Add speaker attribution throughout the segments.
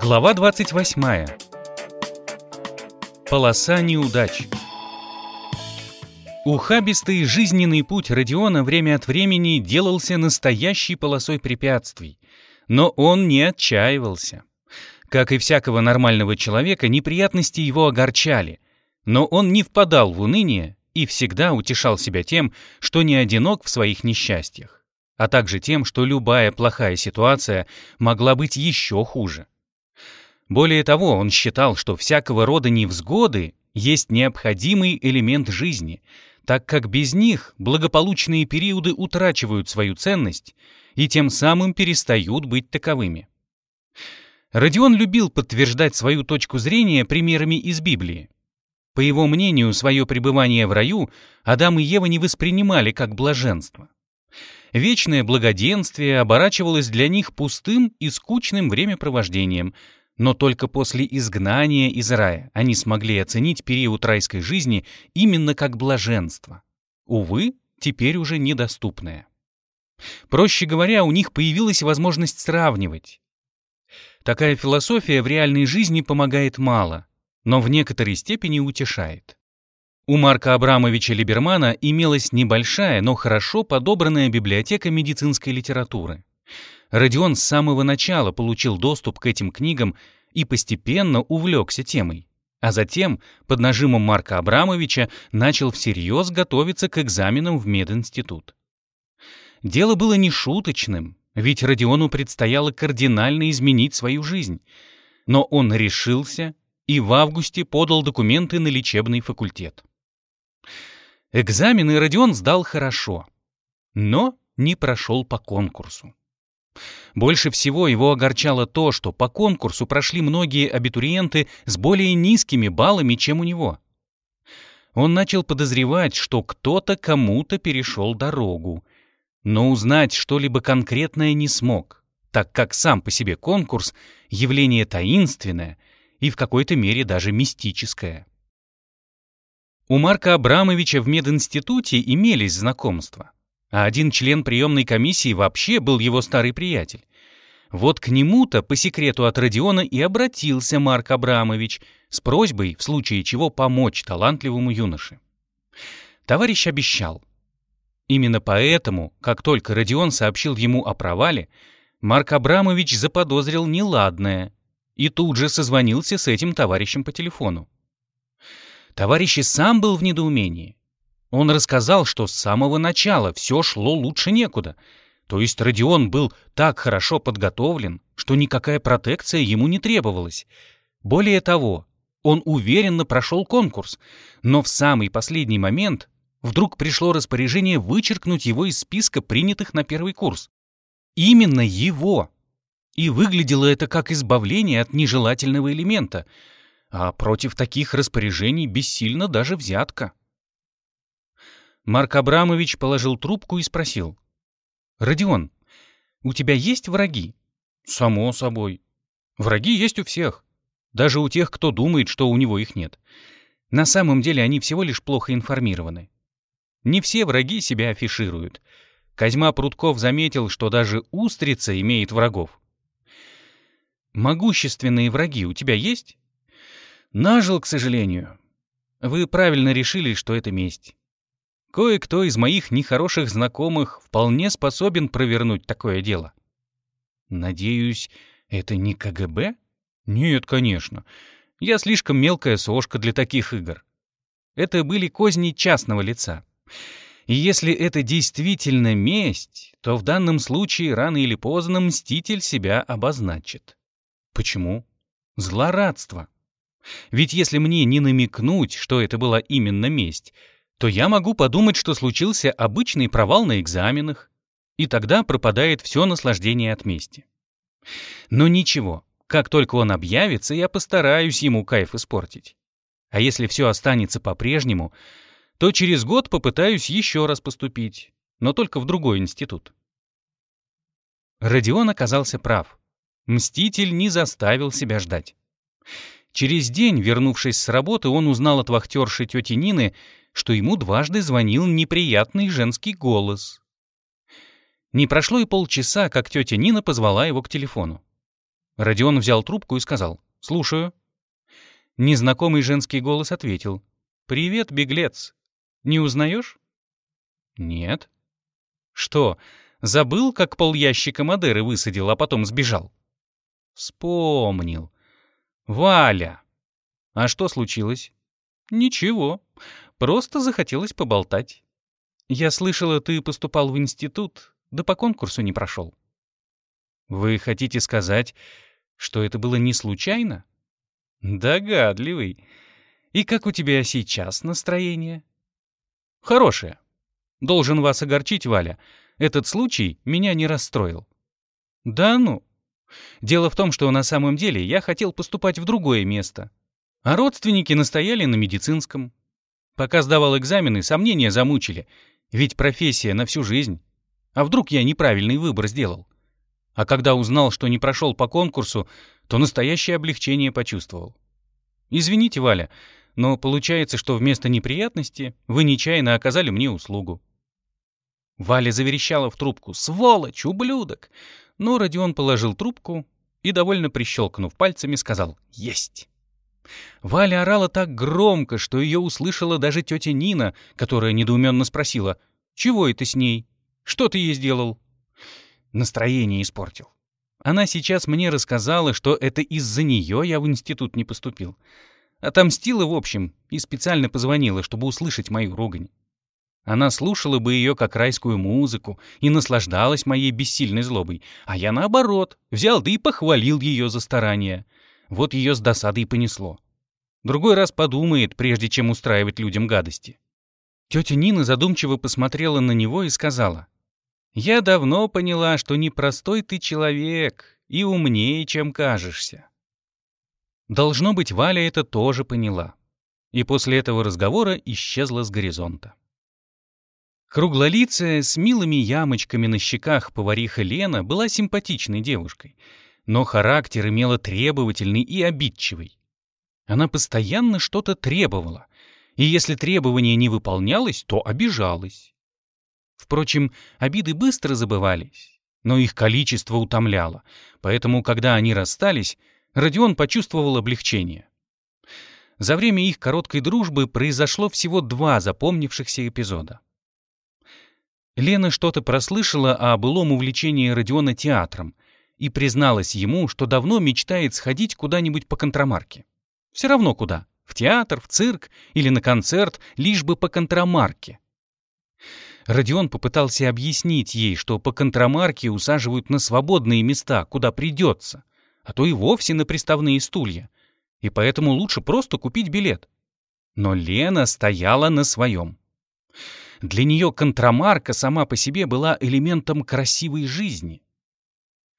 Speaker 1: Глава 28. Полоса неудач. Ухабистый жизненный путь Родиона время от времени делался настоящей полосой препятствий, но он не отчаивался. Как и всякого нормального человека, неприятности его огорчали, но он не впадал в уныние и всегда утешал себя тем, что не одинок в своих несчастьях, а также тем, что любая плохая ситуация могла быть еще хуже. Более того, он считал, что всякого рода невзгоды есть необходимый элемент жизни, так как без них благополучные периоды утрачивают свою ценность и тем самым перестают быть таковыми. Родион любил подтверждать свою точку зрения примерами из Библии. По его мнению, свое пребывание в раю Адам и Ева не воспринимали как блаженство. Вечное благоденствие оборачивалось для них пустым и скучным времяпровождением, но только после изгнания из рая они смогли оценить период райской жизни именно как блаженство. Увы, теперь уже недоступное. Проще говоря, у них появилась возможность сравнивать, Такая философия в реальной жизни помогает мало, но в некоторой степени утешает. У Марка Абрамовича Либермана имелась небольшая, но хорошо подобранная библиотека медицинской литературы. Родион с самого начала получил доступ к этим книгам и постепенно увлекся темой. А затем, под нажимом Марка Абрамовича, начал всерьез готовиться к экзаменам в мединститут. Дело было не шуточным, ведь Родиону предстояло кардинально изменить свою жизнь. Но он решился и в августе подал документы на лечебный факультет. Экзамены Родион сдал хорошо, но не прошел по конкурсу. Больше всего его огорчало то, что по конкурсу прошли многие абитуриенты с более низкими баллами, чем у него. Он начал подозревать, что кто-то кому-то перешел дорогу, но узнать что-либо конкретное не смог, так как сам по себе конкурс — явление таинственное и в какой-то мере даже мистическое. У Марка Абрамовича в мединституте имелись знакомства, а один член приемной комиссии вообще был его старый приятель. Вот к нему-то по секрету от Родиона и обратился Марк Абрамович с просьбой, в случае чего, помочь талантливому юноше. Товарищ обещал, Именно поэтому, как только Родион сообщил ему о провале, Марк Абрамович заподозрил неладное и тут же созвонился с этим товарищем по телефону. Товарищ и сам был в недоумении. Он рассказал, что с самого начала все шло лучше некуда. То есть Родион был так хорошо подготовлен, что никакая протекция ему не требовалась. Более того, он уверенно прошел конкурс, но в самый последний момент вдруг пришло распоряжение вычеркнуть его из списка принятых на первый курс. Именно его. И выглядело это как избавление от нежелательного элемента, а против таких распоряжений бессильно даже взятка. Марк Абрамович положил трубку и спросил. «Родион, у тебя есть враги?» «Само собой. Враги есть у всех. Даже у тех, кто думает, что у него их нет. На самом деле они всего лишь плохо информированы. Не все враги себя афишируют. Козьма Прутков заметил, что даже устрица имеет врагов. Могущественные враги у тебя есть? Нажил, к сожалению. Вы правильно решили, что это месть. Кое-кто из моих нехороших знакомых вполне способен провернуть такое дело. Надеюсь, это не КГБ? Нет, конечно. Я слишком мелкая сошка для таких игр. Это были козни частного лица. И если это действительно месть, то в данном случае рано или поздно мститель себя обозначит. Почему? Злорадство. Ведь если мне не намекнуть, что это была именно месть, то я могу подумать, что случился обычный провал на экзаменах, и тогда пропадает все наслаждение от мести. Но ничего, как только он объявится, я постараюсь ему кайф испортить. А если все останется по-прежнему, то через год попытаюсь еще раз поступить, но только в другой институт. Родион оказался прав. Мститель не заставил себя ждать. Через день, вернувшись с работы, он узнал от вахтерши тети Нины, что ему дважды звонил неприятный женский голос. Не прошло и полчаса, как тетя Нина позвала его к телефону. Родион взял трубку и сказал «Слушаю». Незнакомый женский голос ответил «Привет, беглец. Не узнаешь?» «Нет». «Что, забыл, как пол ящика Мадеры высадил, а потом сбежал?» «Вспомнил. Валя!» «А что случилось?» «Ничего. Просто захотелось поболтать. Я слышала, ты поступал в институт, да по конкурсу не прошел». «Вы хотите сказать, что это было не случайно?» «Догадливый. И как у тебя сейчас настроение?» «Хорошее. Должен вас огорчить, Валя. Этот случай меня не расстроил». «Да ну. Дело в том, что на самом деле я хотел поступать в другое место. А родственники настояли на медицинском. Пока сдавал экзамены, сомнения замучили. Ведь профессия на всю жизнь. А вдруг я неправильный выбор сделал? А когда узнал, что не прошел по конкурсу, то настоящее облегчение почувствовал. Извините, Валя, но получается, что вместо неприятности вы нечаянно оказали мне услугу. Валя заверещала в трубку «Сволочь, ублюдок!» Но Родион положил трубку и, довольно прищелкнув пальцами, сказал «Есть!». Валя орала так громко, что ее услышала даже тетя Нина, которая недоуменно спросила «Чего это с ней? Что ты ей сделал?» Настроение испортил. Она сейчас мне рассказала, что это из-за нее я в институт не поступил. Отомстила, в общем, и специально позвонила, чтобы услышать мою ругань. Она слушала бы ее как райскую музыку и наслаждалась моей бессильной злобой, а я, наоборот, взял да и похвалил ее за старания. Вот ее с досадой понесло. Другой раз подумает, прежде чем устраивать людям гадости. Тетя Нина задумчиво посмотрела на него и сказала, «Я давно поняла, что непростой ты человек и умнее, чем кажешься. Должно быть, Валя это тоже поняла. И после этого разговора исчезла с горизонта. Круглолицая, с милыми ямочками на щеках повариха Лена была симпатичной девушкой, но характер имела требовательный и обидчивый. Она постоянно что-то требовала, и если требование не выполнялось, то обижалась. Впрочем, обиды быстро забывались, но их количество утомляло, поэтому, когда они расстались, Родион почувствовал облегчение. За время их короткой дружбы произошло всего два запомнившихся эпизода. Лена что-то прослышала о былом увлечении Родиона театром и призналась ему, что давно мечтает сходить куда-нибудь по контрамарке. Все равно куда — в театр, в цирк или на концерт, лишь бы по контрамарке. Родион попытался объяснить ей, что по контрамарке усаживают на свободные места, куда придется, а то и вовсе на приставные стулья, и поэтому лучше просто купить билет. Но Лена стояла на своем. Для нее контрамарка сама по себе была элементом красивой жизни.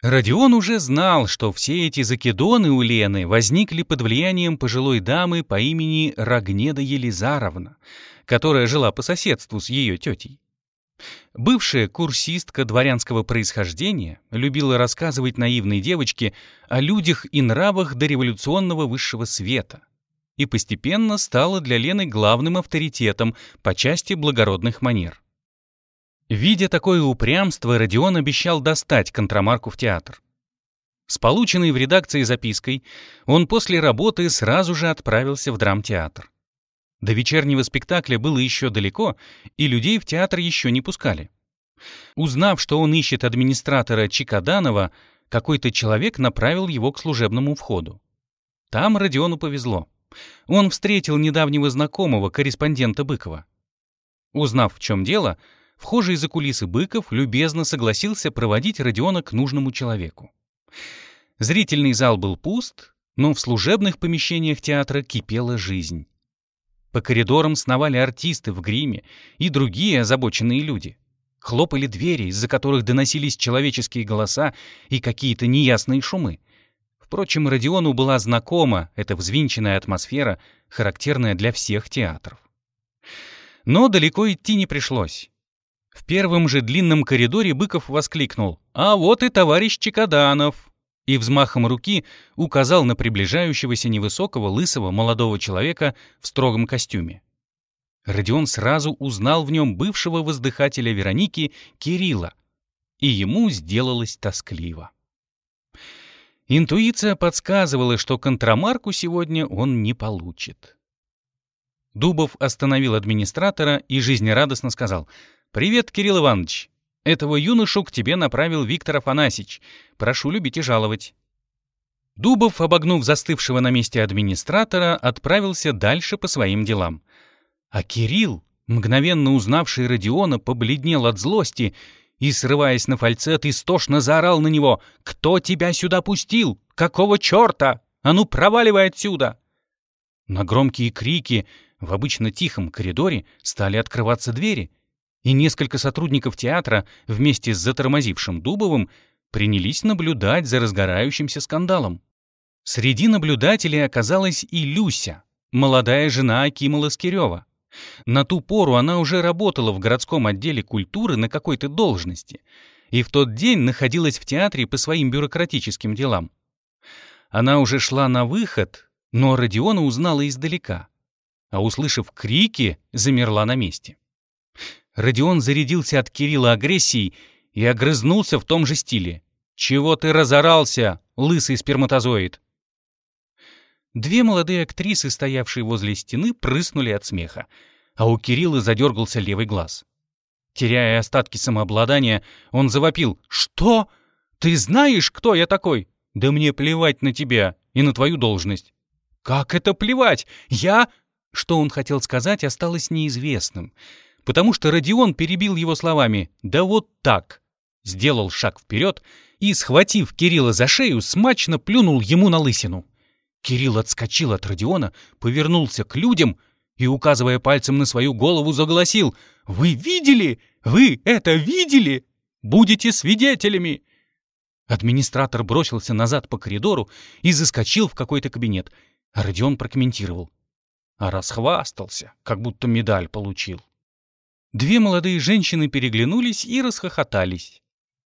Speaker 1: Родион уже знал, что все эти закидоны у Лены возникли под влиянием пожилой дамы по имени Рогнеда Елизаровна, которая жила по соседству с ее тетей. Бывшая курсистка дворянского происхождения любила рассказывать наивной девочке о людях и нравах дореволюционного высшего света и постепенно стала для Лены главным авторитетом по части благородных манер. Видя такое упрямство, Родион обещал достать контрамарку в театр. С полученной в редакции запиской он после работы сразу же отправился в драмтеатр. До вечернего спектакля было еще далеко, и людей в театр еще не пускали. Узнав, что он ищет администратора Чикаданова, какой-то человек направил его к служебному входу. Там Родиону повезло. Он встретил недавнего знакомого, корреспондента Быкова. Узнав, в чем дело, вхожий за кулисы Быков любезно согласился проводить Родиона к нужному человеку. Зрительный зал был пуст, но в служебных помещениях театра кипела жизнь. По коридорам сновали артисты в гриме и другие озабоченные люди. Хлопали двери, из-за которых доносились человеческие голоса и какие-то неясные шумы. Впрочем, Родиону была знакома эта взвинченная атмосфера, характерная для всех театров. Но далеко идти не пришлось. В первом же длинном коридоре Быков воскликнул «А вот и товарищ Чекаданов!» и взмахом руки указал на приближающегося невысокого, лысого молодого человека в строгом костюме. Родион сразу узнал в нем бывшего воздыхателя Вероники Кирилла. и ему сделалось тоскливо. Интуиция подсказывала, что контрамарку сегодня он не получит. Дубов остановил администратора и жизнерадостно сказал «Привет, Кирилл Иванович. Этого юношу к тебе направил Виктор Афанасьевич. Прошу любить и жаловать». Дубов, обогнув застывшего на месте администратора, отправился дальше по своим делам. А Кирилл, мгновенно узнавший Родиона, побледнел от злости и, срываясь на фальцет, истошно заорал на него «Кто тебя сюда пустил? Какого черта? А ну проваливай отсюда!» На громкие крики в обычно тихом коридоре стали открываться двери, и несколько сотрудников театра вместе с затормозившим Дубовым принялись наблюдать за разгорающимся скандалом. Среди наблюдателей оказалась и Люся, молодая жена Акима Ласкирева. На ту пору она уже работала в городском отделе культуры на какой-то должности и в тот день находилась в театре по своим бюрократическим делам. Она уже шла на выход, но Родиона узнала издалека, а, услышав крики, замерла на месте. Родион зарядился от Кирилла агрессией и огрызнулся в том же стиле. «Чего ты разорался, лысый сперматозоид?» Две молодые актрисы, стоявшие возле стены, прыснули от смеха, а у Кирилла задергался левый глаз. Теряя остатки самообладания, он завопил. «Что? Ты знаешь, кто я такой? Да мне плевать на тебя и на твою должность». «Как это плевать? Я...» Что он хотел сказать, осталось неизвестным, потому что Родион перебил его словами «Да вот так!» Сделал шаг вперед и, схватив Кирилла за шею, смачно плюнул ему на лысину. Кирилл отскочил от Родиона, повернулся к людям и, указывая пальцем на свою голову, заголосил «Вы видели? Вы это видели? Будете свидетелями!» Администратор бросился назад по коридору и заскочил в какой-то кабинет, а Родион прокомментировал. А расхвастался, как будто медаль получил. Две молодые женщины переглянулись и расхохотались.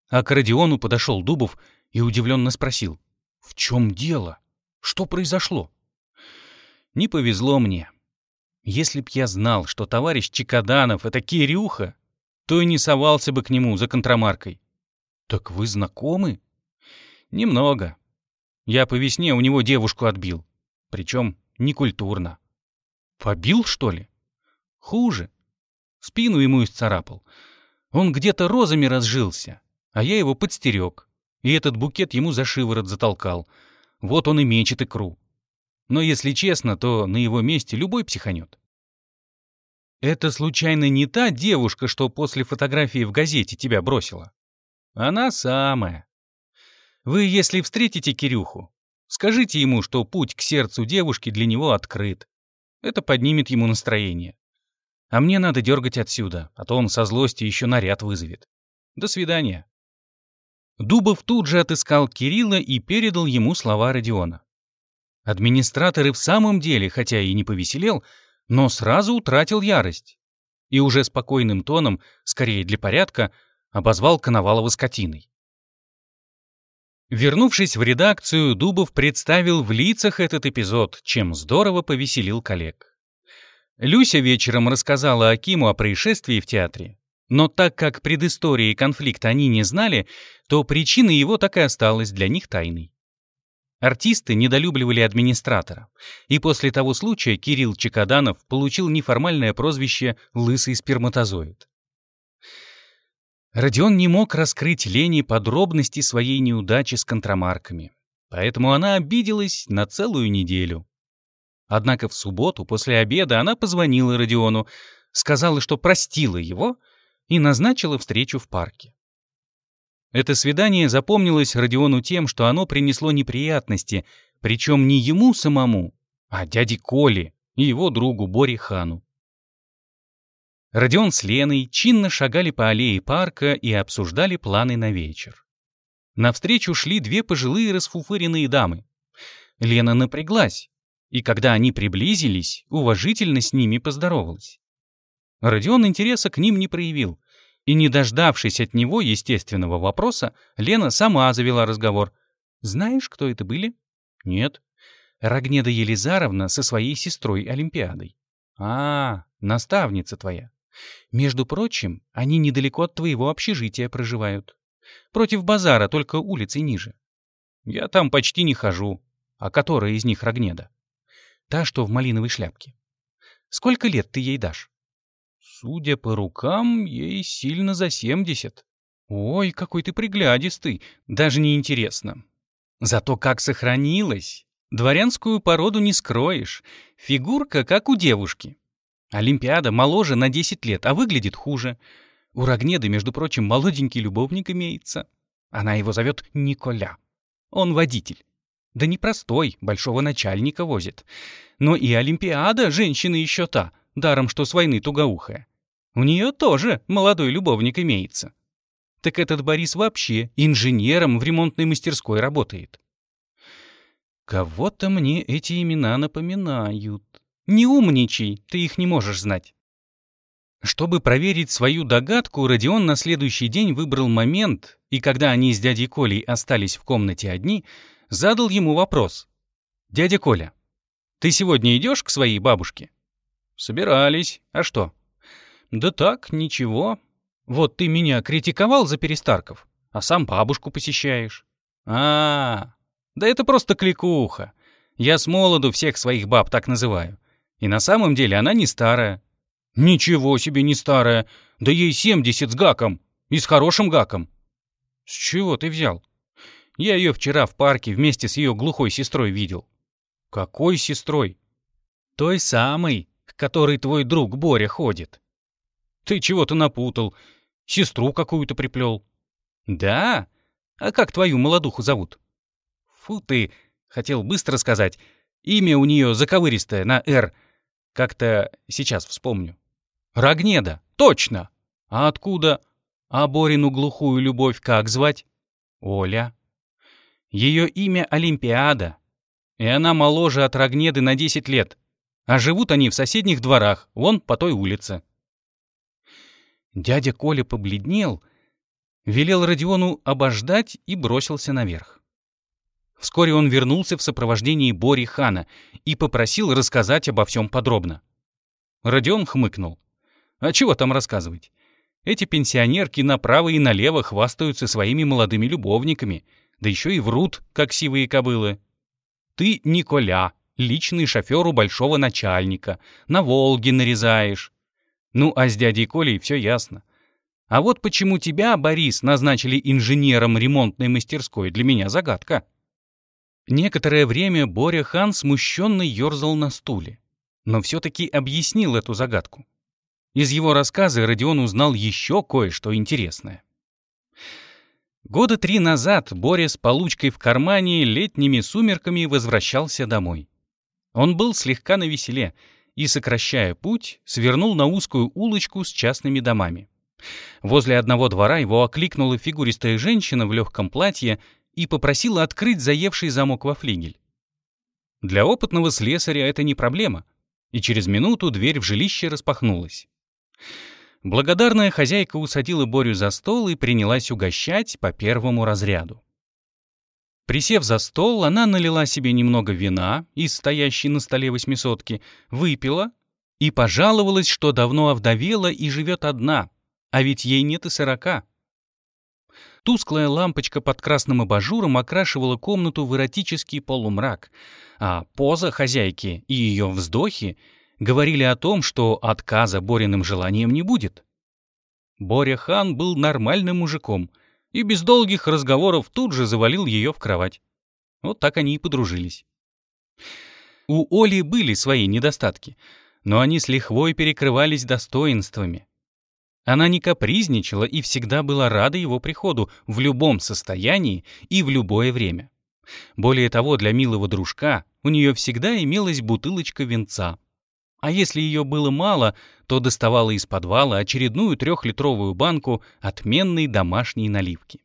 Speaker 1: А к Родиону подошел Дубов и удивленно спросил. «В чем дело?» Что произошло? Не повезло мне. Если б я знал, что товарищ Чекаданов — это Кирюха, то и не совался бы к нему за контрамаркой. Так вы знакомы? Немного. Я по весне у него девушку отбил. Причем некультурно. Побил, что ли? Хуже. Спину ему исцарапал. Он где-то розами разжился, а я его подстерег. И этот букет ему за шиворот затолкал — вот он и мечет икру. Но если честно, то на его месте любой психанет. Это случайно не та девушка, что после фотографии в газете тебя бросила? Она самая. Вы, если встретите Кирюху, скажите ему, что путь к сердцу девушки для него открыт. Это поднимет ему настроение. А мне надо дергать отсюда, а то он со злости еще наряд вызовет. До свидания. Дубов тут же отыскал Кирилла и передал ему слова Родиона. Администратор и в самом деле, хотя и не повеселел, но сразу утратил ярость. И уже спокойным тоном, скорее для порядка, обозвал Коновалова скотиной. Вернувшись в редакцию, Дубов представил в лицах этот эпизод, чем здорово повеселил коллег. Люся вечером рассказала Акиму о происшествии в театре, но так как предыстории конфликта они не знали, то причина его так и осталась для них тайной. Артисты недолюбливали администратора, и после того случая Кирилл Чекаданов получил неформальное прозвище «лысый сперматозоид». Родион не мог раскрыть Лене подробности своей неудачи с контрамарками, поэтому она обиделась на целую неделю. Однако в субботу после обеда она позвонила Родиону, сказала, что простила его — и назначила встречу в парке. Это свидание запомнилось Родиону тем, что оно принесло неприятности, причем не ему самому, а дяде Коле и его другу Боре Хану. Родион с Леной чинно шагали по аллее парка и обсуждали планы на вечер. Навстречу шли две пожилые расфуфыренные дамы. Лена напряглась, и когда они приблизились, уважительно с ними поздоровалась. Родион интереса к ним не проявил, и, не дождавшись от него естественного вопроса, Лена сама завела разговор. «Знаешь, кто это были?» «Нет». «Рогнеда Елизаровна со своей сестрой Олимпиадой». «А, наставница твоя. Между прочим, они недалеко от твоего общежития проживают. Против базара, только улицей ниже. Я там почти не хожу. А которая из них Рогнеда? Та, что в малиновой шляпке. Сколько лет ты ей дашь? Судя по рукам, ей сильно за семьдесят. Ой, какой ты приглядистый, даже не интересно. Зато как сохранилась. Дворянскую породу не скроешь. Фигурка, как у девушки. Олимпиада моложе на 10 лет, а выглядит хуже. У Рогнеды, между прочим, молоденький любовник имеется. Она его зовет Николя. Он водитель. Да не простой, большого начальника возит. Но и Олимпиада женщина еще та, даром что с войны тугоухая. У нее тоже молодой любовник имеется. Так этот Борис вообще инженером в ремонтной мастерской работает. Кого-то мне эти имена напоминают. Не умничай, ты их не можешь знать. Чтобы проверить свою догадку, Родион на следующий день выбрал момент, и когда они с дядей Колей остались в комнате одни, задал ему вопрос. «Дядя Коля, ты сегодня идешь к своей бабушке?» «Собирались. А что?» «Да так, ничего. Вот ты меня критиковал за перестарков, а сам бабушку посещаешь». «А, -а, -а да это просто кликуха. Я с молоду всех своих баб так называю. И на самом деле она не старая. «Ничего себе не старая! Да ей семьдесят с гаком! И с хорошим гаком!» «С чего ты взял?» «Я ее вчера в парке вместе с ее глухой сестрой видел». «Какой сестрой?» «Той самой, к которой твой друг Боря ходит». «Ты чего-то напутал. Сестру какую-то приплел». «Да? А как твою молодуху зовут?» «Фу ты!» — хотел быстро сказать. «Имя у нее заковыристое, на «Р». Как-то сейчас вспомню. Рогнеда, точно! А откуда? А Борину глухую любовь как звать? Оля. Ее имя Олимпиада. И она моложе от Рогнеды на 10 лет. А живут они в соседних дворах, вон по той улице. Дядя Коля побледнел, велел Родиону обождать и бросился наверх. Вскоре он вернулся в сопровождении Бори Хана и попросил рассказать обо всем подробно. Родион хмыкнул. А чего там рассказывать? Эти пенсионерки направо и налево хвастаются своими молодыми любовниками, да еще и врут, как сивые кобылы. Ты, Николя, личный шофер у большого начальника, на Волге нарезаешь. Ну, а с дядей Колей все ясно. А вот почему тебя, Борис, назначили инженером ремонтной мастерской, для меня загадка. Некоторое время Боря Хан смущенно ерзал на стуле, но все-таки объяснил эту загадку. Из его рассказа Родион узнал еще кое-что интересное. Года три назад Боря с получкой в кармане летними сумерками возвращался домой. Он был слегка навеселе и, сокращая путь, свернул на узкую улочку с частными домами. Возле одного двора его окликнула фигуристая женщина в легком платье и попросила открыть заевший замок во флигель. Для опытного слесаря это не проблема, и через минуту дверь в жилище распахнулась. Благодарная хозяйка усадила Борю за стол и принялась угощать по первому разряду. Присев за стол, она налила себе немного вина из стоящей на столе восьмисотки, выпила и пожаловалась, что давно овдовела и живет одна, а ведь ей нет и сорока. Тусклая лампочка под красным абажуром окрашивала комнату в эротический полумрак, а поза хозяйки и ее вздохи говорили о том, что отказа Бориным желанием не будет. Боря Хан был нормальным мужиком и без долгих разговоров тут же завалил ее в кровать. Вот так они и подружились. У Оли были свои недостатки, но они с лихвой перекрывались достоинствами. Она не капризничала и всегда была рада его приходу в любом состоянии и в любое время. Более того, для милого дружка у нее всегда имелась бутылочка венца, а если ее было мало, то доставала из подвала очередную трехлитровую банку отменной домашней наливки.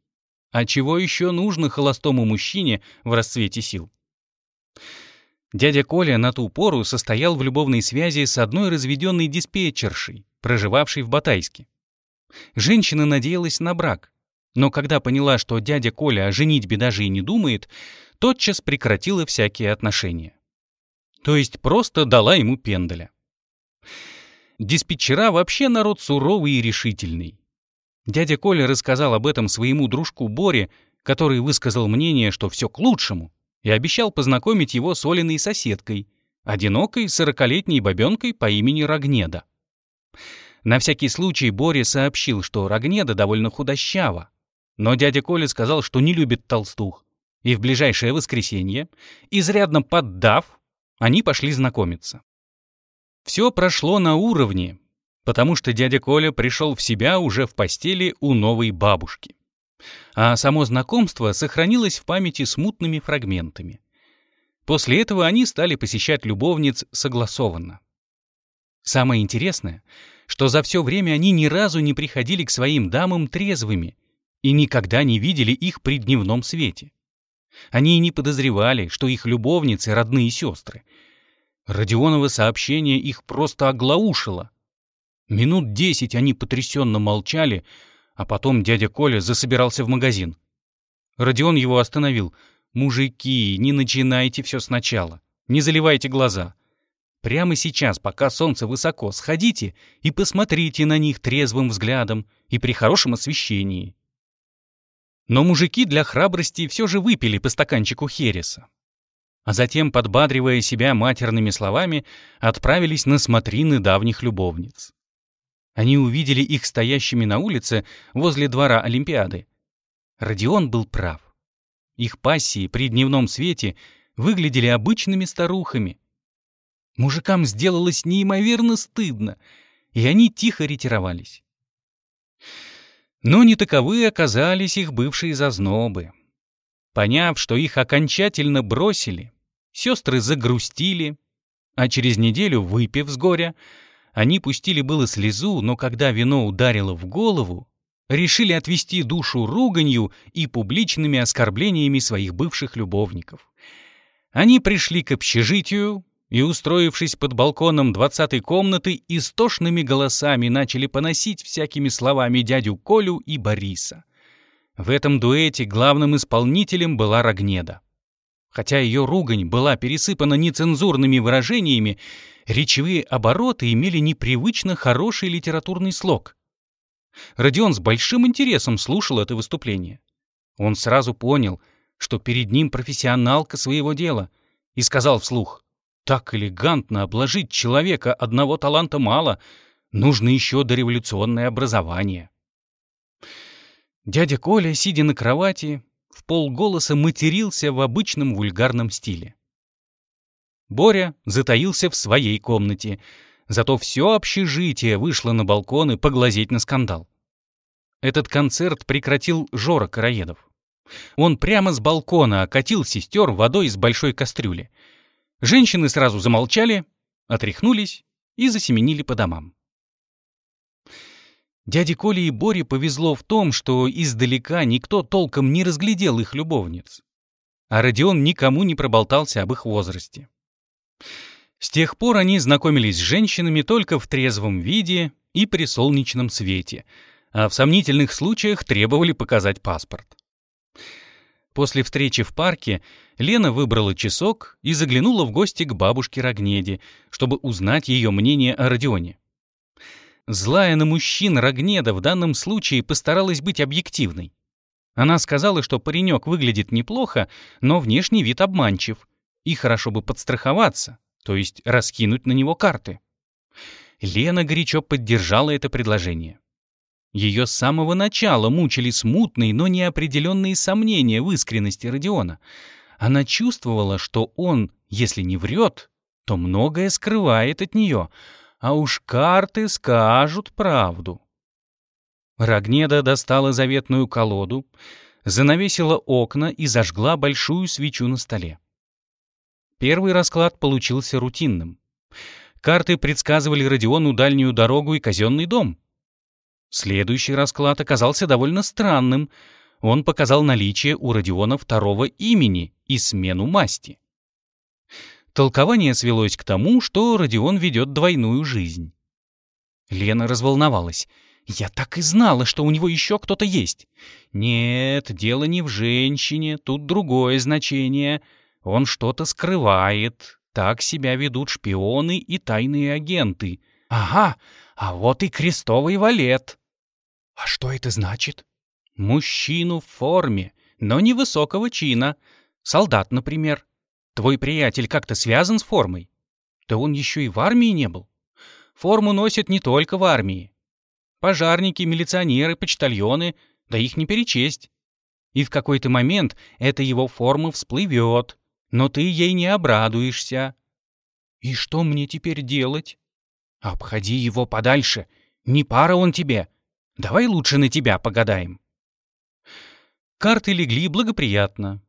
Speaker 1: А чего еще нужно холостому мужчине в расцвете сил? Дядя Коля на ту пору состоял в любовной связи с одной разведенной диспетчершей, проживавшей в Батайске. Женщина надеялась на брак, но когда поняла, что дядя Коля о женитьбе даже и не думает, тотчас прекратила всякие отношения. То есть просто дала ему пенделя. Диспетчера вообще народ суровый и решительный. Дядя Коля рассказал об этом своему дружку Боре, который высказал мнение, что все к лучшему, и обещал познакомить его с Олиной соседкой, одинокой сорокалетней бабенкой по имени Рогнеда. На всякий случай Боря сообщил, что Рогнеда довольно худощава, но дядя Коля сказал, что не любит толстух, и в ближайшее воскресенье, изрядно поддав, они пошли знакомиться. Все прошло на уровне, потому что дядя Коля пришел в себя уже в постели у новой бабушки. А само знакомство сохранилось в памяти смутными фрагментами. После этого они стали посещать любовниц согласованно. Самое интересное, что за все время они ни разу не приходили к своим дамам трезвыми и никогда не видели их при дневном свете. Они и не подозревали, что их любовницы — родные сестры. Родионово сообщение их просто оглаушило. Минут десять они потрясенно молчали, а потом дядя Коля засобирался в магазин. Родион его остановил. «Мужики, не начинайте все сначала. Не заливайте глаза. Прямо сейчас, пока солнце высоко, сходите и посмотрите на них трезвым взглядом и при хорошем освещении». Но мужики для храбрости все же выпили по стаканчику хереса. А затем, подбадривая себя матерными словами, отправились на смотрины давних любовниц. Они увидели их стоящими на улице возле двора Олимпиады. Родион был прав. Их пассии при дневном свете выглядели обычными старухами. Мужикам сделалось неимоверно стыдно, и они тихо ретировались. Но не таковы оказались их бывшие зазнобы. Поняв, что их окончательно бросили, сестры загрустили, а через неделю, выпив с горя, они пустили было слезу, но когда вино ударило в голову, решили отвести душу руганью и публичными оскорблениями своих бывших любовников. Они пришли к общежитию и, устроившись под балконом двадцатой комнаты, истошными голосами начали поносить всякими словами дядю Колю и Бориса. В этом дуэте главным исполнителем была Рогнеда. Хотя ее ругань была пересыпана нецензурными выражениями, речевые обороты имели непривычно хороший литературный слог. Родион с большим интересом слушал это выступление. Он сразу понял, что перед ним профессионалка своего дела, и сказал вслух, «Так элегантно обложить человека одного таланта мало, нужно еще дореволюционное образование». Дядя Коля, сидя на кровати, в полголоса матерился в обычном вульгарном стиле. Боря затаился в своей комнате, зато все общежитие вышло на балконы поглазеть на скандал. Этот концерт прекратил Жора Караедов. Он прямо с балкона окатил сестер водой из большой кастрюли. Женщины сразу замолчали, отряхнулись и засеменили по домам. Дяде Коле и Боре повезло в том, что издалека никто толком не разглядел их любовниц. А Родион никому не проболтался об их возрасте. С тех пор они знакомились с женщинами только в трезвом виде и при солнечном свете, а в сомнительных случаях требовали показать паспорт. После встречи в парке Лена выбрала часок и заглянула в гости к бабушке Рогнеде, чтобы узнать ее мнение о Родионе. Злая на мужчин Рогнеда в данном случае постаралась быть объективной. Она сказала, что паренек выглядит неплохо, но внешний вид обманчив, и хорошо бы подстраховаться, то есть раскинуть на него карты. Лена горячо поддержала это предложение. Ее с самого начала мучили смутные, но неопределенные сомнения в искренности Родиона. Она чувствовала, что он, если не врет, то многое скрывает от нее — а уж карты скажут правду. Рогнеда достала заветную колоду, занавесила окна и зажгла большую свечу на столе. Первый расклад получился рутинным. Карты предсказывали Родиону дальнюю дорогу и казенный дом. Следующий расклад оказался довольно странным. Он показал наличие у Родиона второго имени и смену масти. Толкование свелось к тому, что Родион ведет двойную жизнь. Лена разволновалась. «Я так и знала, что у него еще кто-то есть». «Нет, дело не в женщине, тут другое значение. Он что-то скрывает. Так себя ведут шпионы и тайные агенты. Ага, а вот и крестовый валет». «А что это значит?» «Мужчину в форме, но невысокого чина. Солдат, например. Твой приятель как-то связан с формой? Да он еще и в армии не был. Форму носят не только в армии. Пожарники, милиционеры, почтальоны, да их не перечесть. И в какой-то момент эта его форма всплывет, но ты ей не обрадуешься. И что мне теперь делать? Обходи его подальше. Не пара он тебе. Давай лучше на тебя погадаем. Карты легли благоприятно.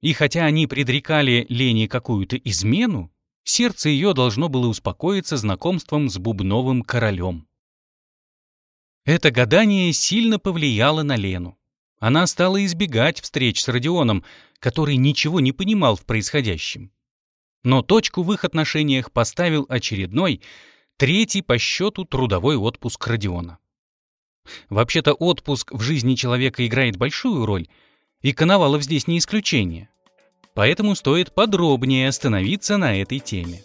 Speaker 1: И хотя они предрекали Лене какую-то измену, сердце ее должно было успокоиться знакомством с бубновым королем. Это гадание сильно повлияло на Лену. Она стала избегать встреч с Родионом, который ничего не понимал в происходящем. Но точку в их отношениях поставил очередной, третий по счету трудовой отпуск Родиона. Вообще-то отпуск в жизни человека играет большую роль, и Коновалов здесь не исключение. Поэтому стоит подробнее остановиться на этой теме.